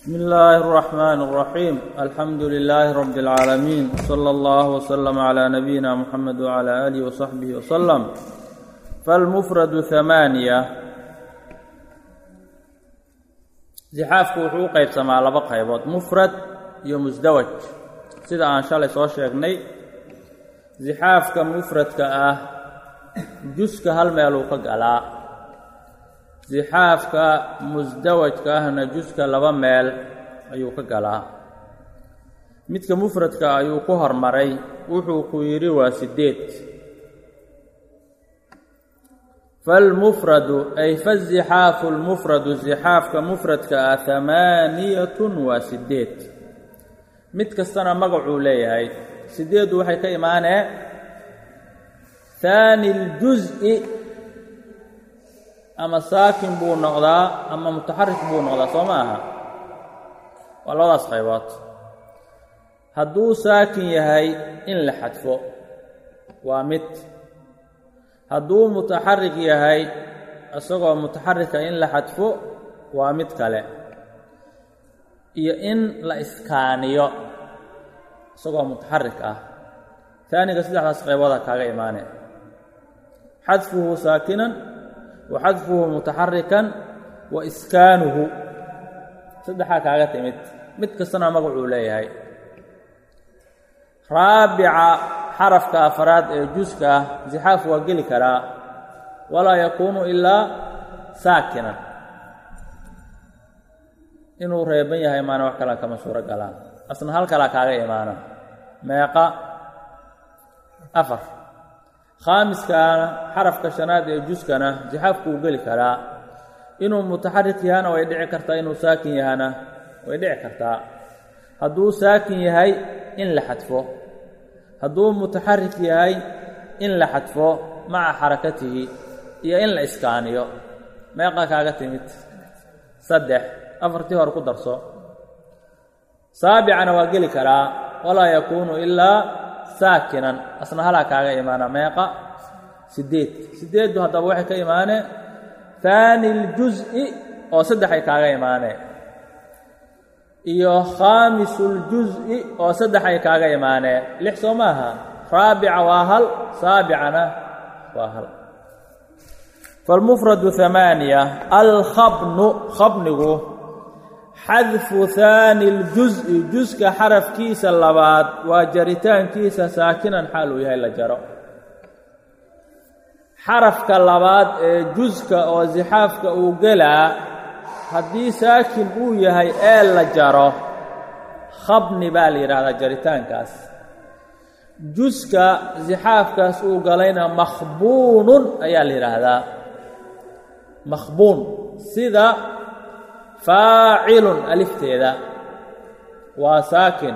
بسم الله الرحمن الرحيم الحمد لله رب العالمين صلى الله وسلم على نبينا محمد وعلى آله وصحبه وسلم فالمفرد ثمانية زحاafku wuxuu u qaybsamaa laba qaybood mufrad iyo musdawaj sida aan shalay soo sheegnay zixaafka mufradka ah juska hal meeluu ka galaa zixaafka musdawajka ahna juska laba meel ayuu ka galaa. Midka mufradka ayuu ku hormaray wuxuu ku yidhi waa siddeed. Falmufradu ay fazixaafu lmufradu zixaafka mufradka ah hamaaniyatun waa siddeed. Mid kastana magacuu leeyahay siddeeddu waxay ka imaanee haani اljuz-i ama saakin buu noqdaa ama mutaxarik buu noqdaa soo ma aha? Waa labadaas qaybood. Hadduu saakin yahay in la xadfo waa mid. Hadduu mutaxarik yahay isagoo mutaxarika in la xadfo waa mid kale. Iyo in la iskaaniyo isagoo mutaxarik ah. Taaniga saddexdaas qaybooda kaaga imaane. Xadfuhu saakinan wa xadfuhu mutaxarikan wa iskaanuhu saddexaa kaaga timid mid kastana magacuu leeyahay raabica xarafka afraad ee juska ah zixaaf waa geli karaa walaa yakuunu ilaa saakinan inuu reeban yahay maana wax kala kama suuro galaan asna hal kalaa kaaga imaana meeqa afar khaamiskaana xarafka shanaad ee juskana zixaafku uu geli karaa inuu mutaxarik yahana way dhici kartaa inuu saakin yahana way dhici kartaa hadduu saakin yahay in la xadfo hadduu mutaxarik yahay in la xadfo maca xarakatihi iyo in la iskaaniyo meeqa kaaga timid saddex afartii hore ku darso saabicana waa geli karaa walaa yakuunu ilaa saakinan asna halaa kaaga imaana meeqa siddeed. Siddeeddu haddaba waxay ka imaanee haani اljuz-i oo saddexay kaaga imaanee iyo khaamisuljuzi oo saddexay kaaga imaanee lix soo maaha. Raabica waa hal saabicana waa hal. Falmufradu hamaaniya alkhabnu khabnigu xadfu haani اljuzi juska xarafkiisa labaad waa jaritaankiisa saakinan xaal uu yahay la jaro. Xarafka labaad ee juska oo zixaafka uu gelaa haddii saakin uu yahay ee la jaro khabni baa la yidhaahdaa jaritaankaas. Juska zixaafkaas uu galayna makhbuunun ayaa la yidhaahdaa. Makhbuun sida faacilun alifteeda. Waa saakin.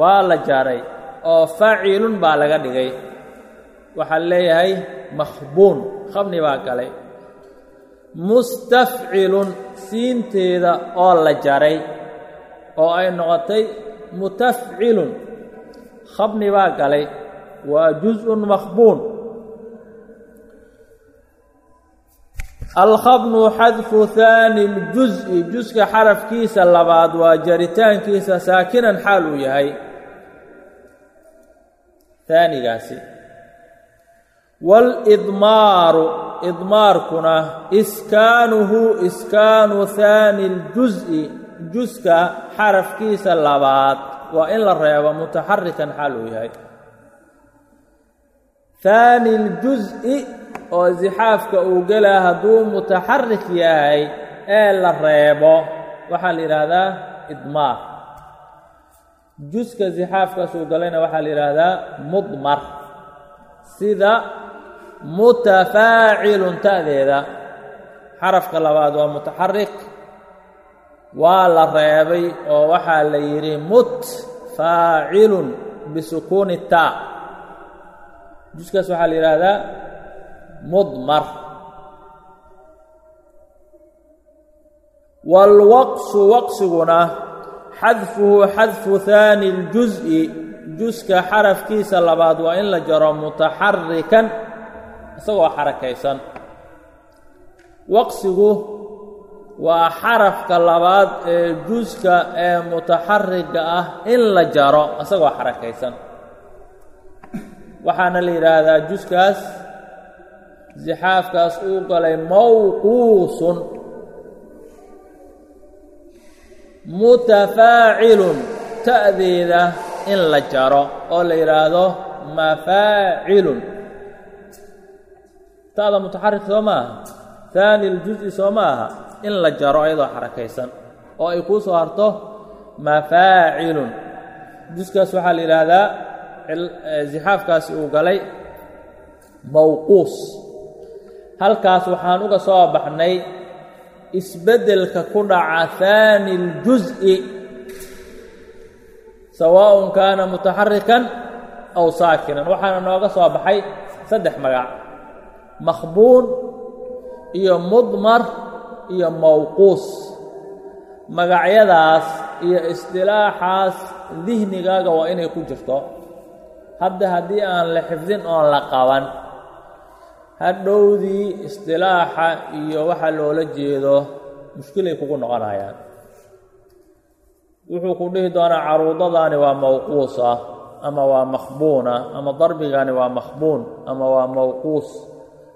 Waa la jaray oo faacilun baa laga dhigay. Waxaa leeyahay makhbuun khabni baa galay. Mustafcilun siinteeda oo la jaray oo ay noqotay mutafcilun khabni baa galay. Waa juz-un makhbuun alkhabnu xadfu haani ljus-i juska xarafkiisa labaad waa jaritaankiisa saakinan xaal uu yahay haanigaasi waalidmaaru idmaarkuna iskaanuhu iskaanu haani اljusi juska xarafkiisa labaad waa in la reebo mutaxarikan xaal uu yahay haani ljus-i oo zixaafka uu gelaa hadduu mutaxarik yahay ee la reebo waxaa la yidhaahdaa idmaar. Juska zixaafkaas uu galayna waxaa la yidhaahdaa mudmar sida mutafaacilun ta'deeda. Xarafka labaad waa mutaxarik waa la reebay oo waxaa la yidhi mutfaacilun bisukuuni taa. Juskaas waxaa la yidhaahdaa mudmar. Waalwaqsu waqsiguna xadfuhu xadfu haani اljuzi juska xarafkiisa labaad waa in la jaro mutaxarikan isagoo xarakaysan. Waqsigu waa xarafka labaad ee juska ee mutaxariga ah in la jaro isagoo xarakaysan. Waxaana la yidhaahdaa juskaas zixaafkaas uu galay mawquusun. Mutafaacilun ta'deeda in la jaro oo la yidhaahdo mafaacilun. Ta'da mutaxarik soo ma aha haani اljuز'i soo ma aha in la jaro ayadoo xarakaysan oo ay kuu soo harto mafaacilun. Juskaas waxaa la yidhaahdaa zixaafkaasi uu galay mawquus halkaas waxaan uga soo baxnay isbeddelka ku dhaca haani اljuz'i sawaaءun kaana mutaxarikan aw saakinan. Waxaana nooga soo baxay saddex magac. Makhbuun iyo mudmar iyo mawquus. Magacyadaas iyo isdilaaxaas dihnigaaga waa inay ku jirto. Hadda haddii aan la xifdin oon la qaban hadhowdii isdilaaxa iyo waxa loola jeedo mushkilay kugu noqonayaan. Wuxuu ku dhihi doonaa caruudadaani waa mawquusa ama waa makhbuuna ama darbigani waa makhbuun ama waa mawquus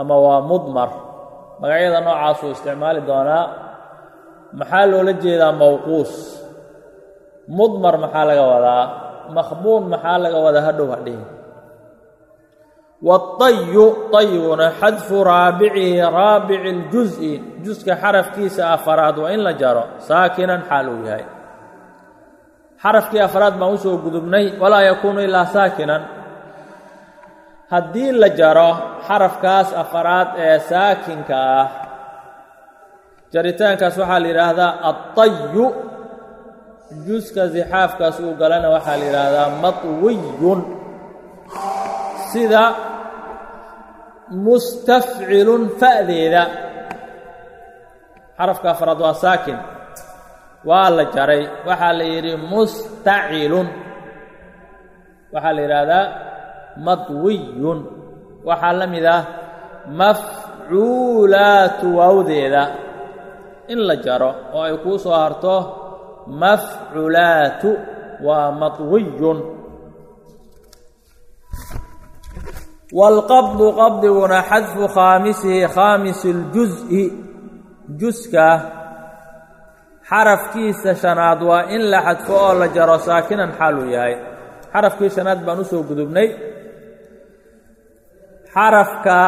ama waa mudmar. Magacyada noocaasuu isticmaali doonaa maxaa loola jeedaa mawquus? Mudmar maxaa laga wadaa? Makhbuun maxaa laga wadaa? Hadhow hadhihi waطayu ayiguna xadfu raabicihi raabici اljuز'i juska xarafkiisa afaraad waa in la jaro saakinan xaal uu yahay xarafkii afraad baan usoo gudubnay walaa yakuunu ilaa saakinan haddii la jaro xarafkaas afaraad ee saakinka ah jaritaankaas waxaa la yidhaahdaa aطayu juska zixaafkaas uu galana waxaa la yidhaahdaa maطwiyun sida mustafcilun fa'deeda. Xarafka afraad waa saakin. Waa la jaray. Waxaa la yidhi mustacilun. Waxaa la yidhaahdaa madwiyun. Waxaa la mid ah mafcuulaatu waawdeeda in la jaro oo ay kuu soo harto mafculaatu waa madwiyun wاlqabdu qabdiguna xadfu khaamisihi khaamisi اljuz'i juska xarafkiisa shanaad waa in la xadfo oo la jaro saakinan xaaluu yahay xarafkii shanaad baan u soo gudubnay xarafka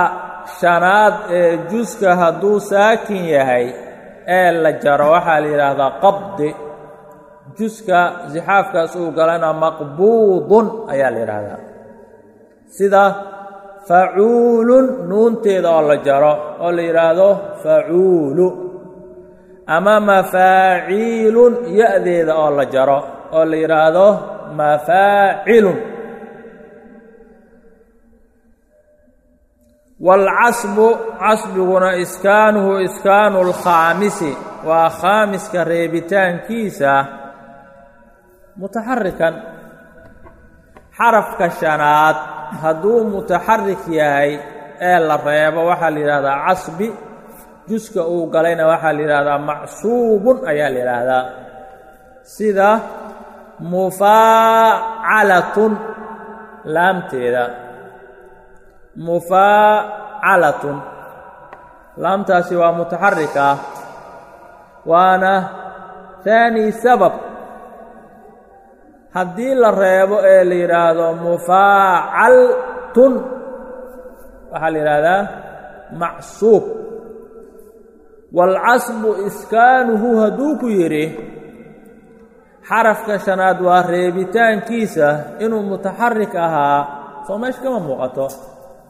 shanaad ee juska hadduu saakin yahay ee la jaro waxaa la yidhaahdaa qabdi juska sixaafkaas uu galana maqbuudun ayaa la yidhaahdaa sida facuulun nuunteeda oo la jaro oo la yidhaahdo facuulu ama mafaaciilun ya-deeda oo la jaro oo la yidhaahdo mafaacilun waalcasbu casbiguna iskaanuhu iskaanu lkhaamisi waa khaamiska reebitaankiisa mutaxarikan xarafka shanaad hadduu mutaxarik yahay ee la reebo waxaa la yidhahdaa casbi. Juska uu galayna waxaa la yidhahdaa macsuubun ayaa la yidhaahdaa sida mufaacalatun laamteeda. Mufaacalatun. Laamtaasi waa mutaxarika waana haani sabab haddii la reebo ee la yidhaahdo mufaacaltun waxaa la yidhaahdaa macsuub. Waalcasbu iskaanuhu hadduu ku yidhi xarafka shanaad waa reebitaankiisa inuu mutaxarik ahaa soo meesha kama muuqato.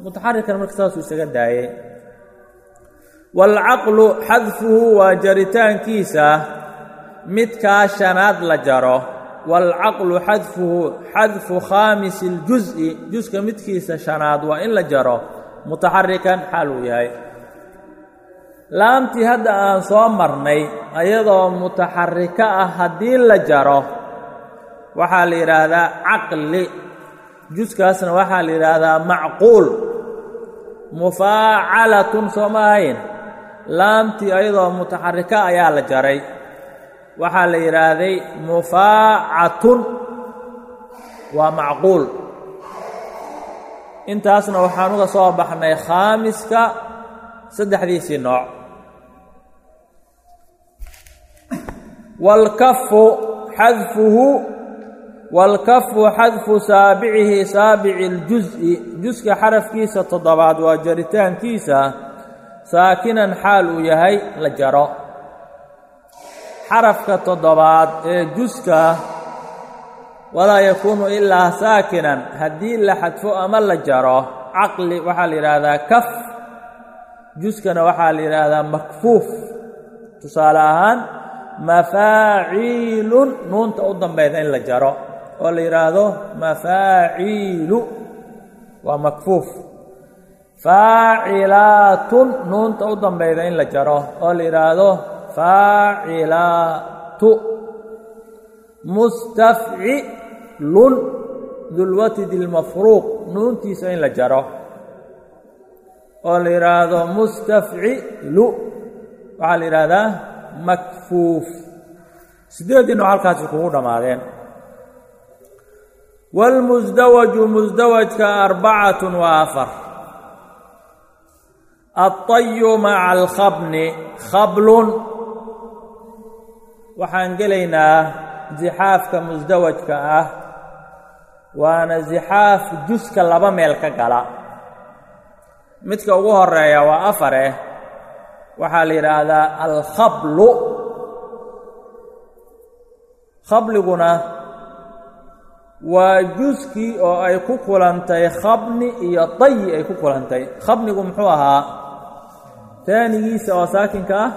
Mutaxarikan marka saasuu isaga daayey waalcaqlu xadfuhu waa jaritaankiisa midkaa shanaad la jaro waalcaqlu xadfuhu xadfu khaamisi اljuz'i juska midkiisa shanaad waa in la jaro mutaxarikan xaal uu yahay laamtii hadda aan soo marnay ayadoo mutaxariko ah haddii la jaro waxaa la yidhaahdaa caqli juskaasna waxaa la yidhaahdaa macquul mufaacalatun soo ma ahayn laamtii ayadoo mutaxarika ayaa la jaray waxaa la yidhaahday mufaacatun. Waa macquul. Intaasna waxaan uga soo baxnay khaamiska saddexdiisii nooc. Walkafu xadfuhu waalkafu xadfu saabicihi saabici اljuز'i juska xarafkiisa toddobaad waa jaritaankiisa saakinan xaal uu yahay la jaro xarafka toddobaad ee juska walaa yakuunu ilaa saakinan haddii la xadfo ama la jaro caqli waxaa la yidhaahdaa kaf juskana waxaa la yidhaahdaa makfuuf. Tusaale ahaan mafaaciilun nuunta u dambayda in la jaro oo la yidhaahdo mafaaciilu waa makfuuf. Faacilaatun nuunta u dambayda in la jaro oo la yidhaahdo faacilaatu mustafcilun dulwatidi lmafruuq nuuntiisa in la jaro oo la yidhaahdo mustafcilu waxaa la yidhaahdaa makfuuf siddeeddii nooc halkaasi kugu dhammaadeen wاlmusdawaju musdawajka arbacatun wa afar aلطayu maca alkhabni khablun waxaan gelaynaa zixaafka musdawajka ah. Waana zixaaf juska laba meel ka gala. Midka ugu horreeya waa afareh waxaa la yidhaahdaa alkhablu. Khabliguna waa juskii oo ay ku kulantay khabni iyo dayi ay ku kulantay. Khabnigu muxuu ahaa taanigiisa oo saakinka ah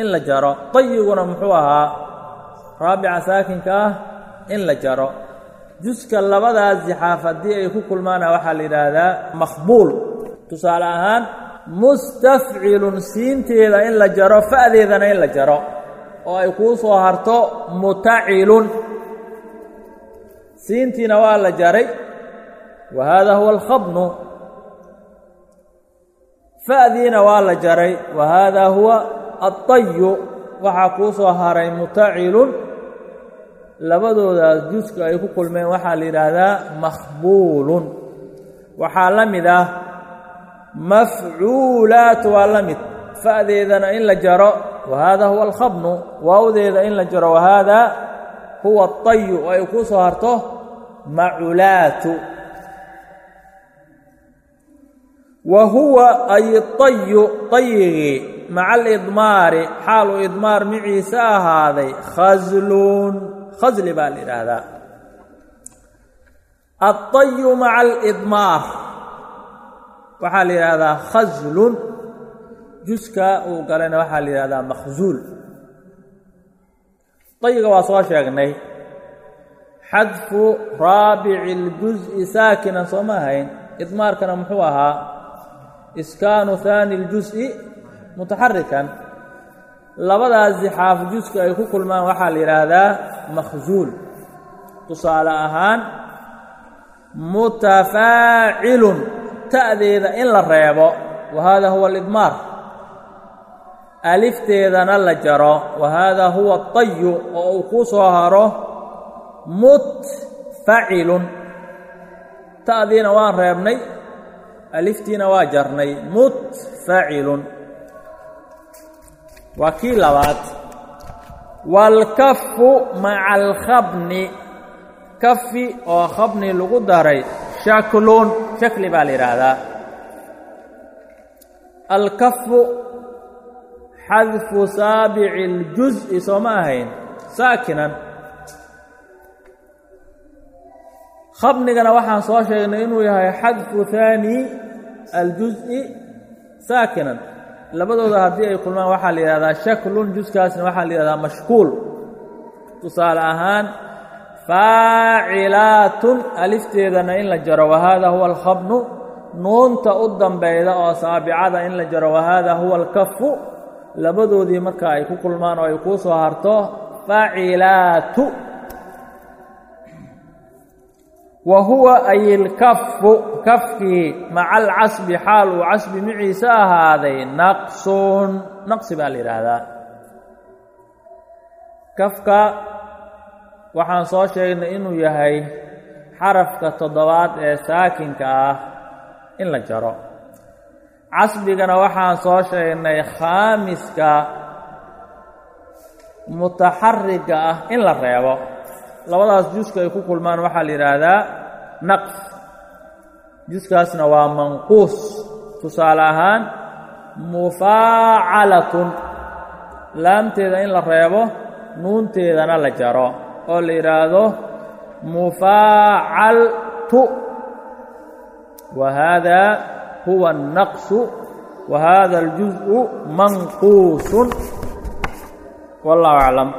in la jaro. Dayiguna muxuu ahaa raabica saakinka ah in la jaro. Juska labadaas zixaaf haddii ay ku kulmaana waxaa la yidhaahdaa makhbuul tusaale ahaan mustafcilun siinteeda in la jaro fa'deedana in la jaro. Oo ay kuu soo harto mutacilun siintiina waa la jaray. Wa haada huwa alkhabnu. Fa'diina waa la jaray. Wa haada huwa addayu waxaa kuu soo haray mutacilun labadoodaas juska ay ku kulmeen waxaa la yidhaahdaa makhbuulun. Waxaa la mid ah mafcuulaat waa la mid. Fa'deedana in la jaro wa haada huwa alkhabnu. Waawdeeda in la jaro wa haada huwa adayu oo ay kuu soo harto maculaatu wa huwa ay dayu dayigii maca alidmaari xaaluu idmaar miciisa ahaaday khaslun khasli baa la yidhaahdaa. Addayu maca alidmaar waxaa la yidhaahdaa khaslun juska uu galayna waxaa la yidhahdaa makhsuul dayiga waa soo sheegnay xadfu raabici اljuz'i saakinan soo ma ahayn idmaarkana muxuu ahaa iskaanu haani اljuz'i mutaxarikan labadaas zixaaf juska ay ku kulmaan waxaa la yidhaahdaa makhsuul tusaale ahaan mutafaacilun ta'deeda in la reebo wa haada huwa alidmaar. Alifteedana la jaro wa haada huwa adayu oo uu kuu soo haro mutfacilun. Ta'diina waan reebnay aliftiina waa jarnay mutfacilun waa kii labaad waalkafu maca alkhabni kafi oo khabni lagu daray shaklun shakli baa la yidhaahdaa. Alkafu xadfu saabici اljuz'i soo ma ahayn saakinan. Khabnigana waxaan soo sheegnay inuu yahay xadfu haani aljuz'i saakinan labadooda haddii ay kulmaan waxaa la yidhahdaa shaklun juskaasna waxaa la yidhahdaa mashkuul tusaale ahaan faacilaatun alifteedana in la jaro wa haada huwa alkhabnu nuunta u dambayda oo saabicada in la jaro wa haada huwa alkafu labadoodii marka ay ku kulmaan oo ay kuu soo harto faacilaatu wa huwa ay ilkafu kafkii maca alcasbi xaal uu casbi maciise ahaaday naqsun. Naqsi baa la yidhaahdaa. Kafka waxaan soo sheegnay inuu yahay xarafka toddobaad ee saakinka ah in la jaro. Casbigana waxaan soo sheegnay khaamiska mutaxariga ah in la reebo labadaas juska ay ku kulmaan waxaa la yidhaahdaa naqs juskaasna waa manquus. Tusaale ahaan mufaacalatun. Laamteeda in la reebo nuunteedana la jaro oo la yidhaahdo mufaacaltu wa haadaa huwa annaqsu wa haada aljuزءu manquusun. Wallahu aclam.